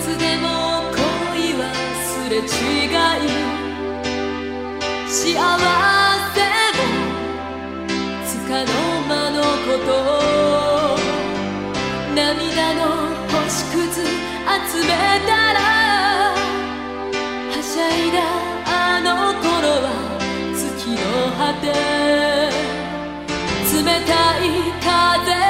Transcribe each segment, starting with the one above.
つでも恋はすれ違い幸せもつかの間のこと涙の星屑集めたらはしゃいだあの頃は月の果て冷たい風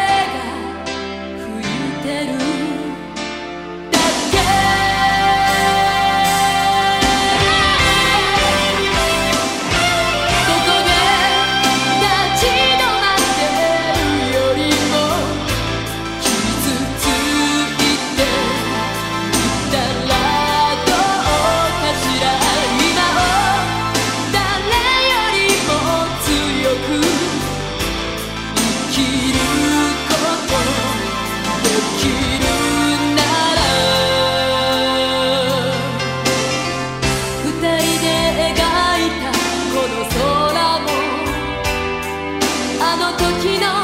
時の